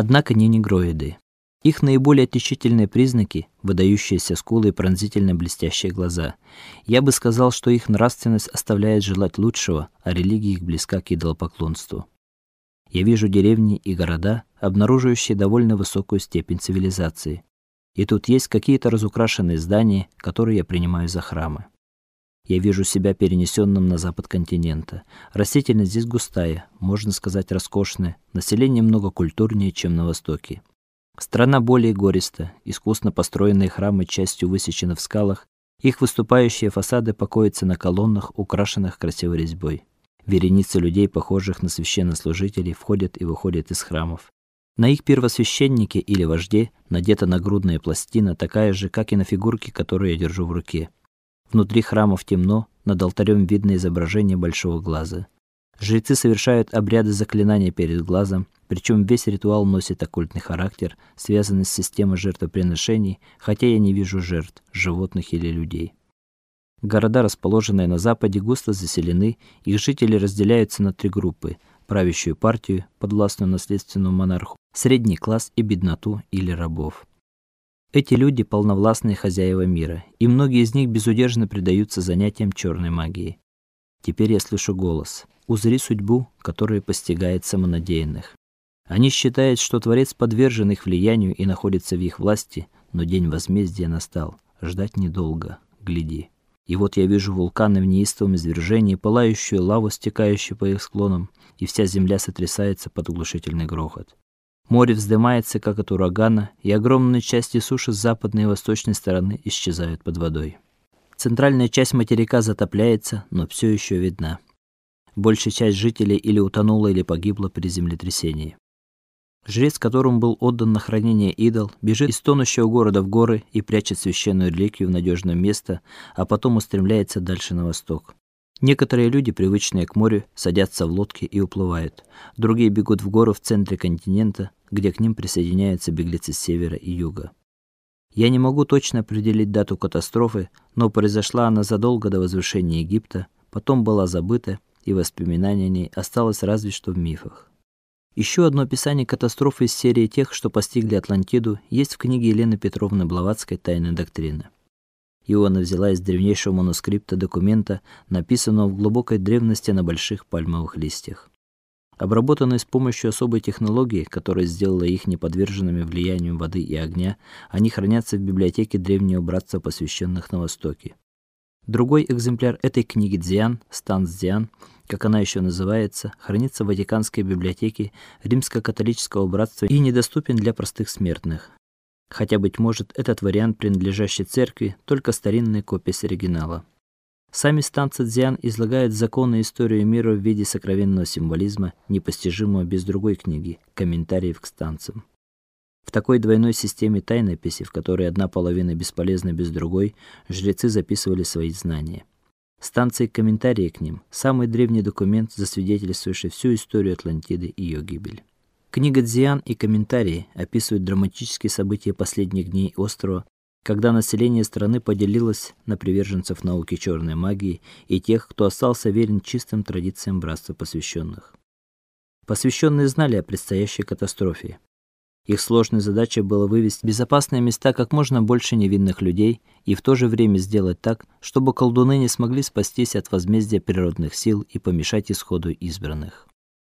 Однако не негроиды. Их наиболее отличительные признаки выдающиеся скулы и пронзительно блестящие глаза. Я бы сказал, что их нравственность оставляет желать лучшего, а религия их близка к идолопоклонству. Я вижу деревни и города, обнаруживающие довольно высокую степень цивилизации. И тут есть какие-то разукрашенные здания, которые я принимаю за храмы. Я вижу себя перенесенным на запад континента. Растительность здесь густая, можно сказать, роскошная, население много культурнее, чем на востоке. Страна более гориста, искусно построенные храмы частью высечены в скалах, их выступающие фасады покоятся на колоннах, украшенных красивой резьбой. Вереницы людей, похожих на священнослужителей, входят и выходят из храмов. На их первосвященнике или вожде надета нагрудная пластина, такая же, как и на фигурке, которую я держу в руке. Внутри храмов темно, над алтарем видно изображение большого глаза. Жрецы совершают обряды заклинания перед глазом, причем весь ритуал носит оккультный характер, связанный с системой жертвоприношений, хотя я не вижу жертв, животных или людей. Города, расположенные на западе, густо заселены, их жители разделяются на три группы: правящую партию, подвластную наследственному монарху, средний класс и бедноту или рабов. Эти люди полновластные хозяева мира, и многие из них безудержно предаются занятиям черной магии. Теперь я слышу голос: "Узри судьбу, которая постигает самонадеянных". Они считают, что творец подвержен их влиянию и находится в их власти, но день возмездия настал. Ждать недолго. Гляди. И вот я вижу вулканы в неистовом извержении, пылающую лаву, стекающую по их склонам, и вся земля сотрясается под оглушительный грохот. Море вздымается, как от урагана, и огромные части суши с западной и восточной стороны исчезают под водой. Центральная часть материка затопляется, но все еще видна. Большая часть жителей или утонула, или погибла при землетрясении. Жрец, которому был отдан на хранение идол, бежит из тонущего города в горы и прячет священную реликвию в надежное место, а потом устремляется дальше на восток. Некоторые люди, привычные к морю, садятся в лодки и уплывают. Другие бегут в горы в центре континента, где к ним присоединяются беглецы с севера и юга. Я не могу точно определить дату катастрофы, но произошла она задолго до возвышения Египта, потом была забыта, и воспоминание о ней осталось разве что в мифах. Еще одно описание катастрофы из серии тех, что постигли Атлантиду, есть в книге Елены Петровны Блаватской Тайная доктрина. Иоанна взяла из древнейшего манускрипта документа, написанного в глубокой древности на больших пальмовых листьях. Обработанные с помощью особой технологии, которая сделала их неподверженными влиянию воды и огня, они хранятся в библиотеке древнего братства посвященных на Востоке. Другой экземпляр этой книги Дзян, Станс Дзян, как она еще называется, хранится в Ватиканской библиотеке Римско-католического братства и недоступен для простых смертных. Хотя быть может, этот вариант принадлежащий церкви только старинная копия оригинала. Сами станцы Дзян излагают законы истории мира в виде сокровенного символизма, непостижимого без другой книги, комментариев к станцам. В такой двойной системе тайнописи, в которой одна половина бесполезна без другой, жрецы записывали свои знания. Станции комментарии к ним самый древний документ, засвидетельствующий всю историю Атлантиды и ее гибель. Книга Дзиан и комментарии описывают драматические события последних дней острова, когда население страны поделилось на приверженцев науки черной магии и тех, кто остался верен чистым традициям братства посвященных. Посвященные знали о предстоящей катастрофе. Их сложной задачей было вывести в безопасные места как можно больше невинных людей и в то же время сделать так, чтобы колдуны не смогли спастись от возмездия природных сил и помешать исходу избранных.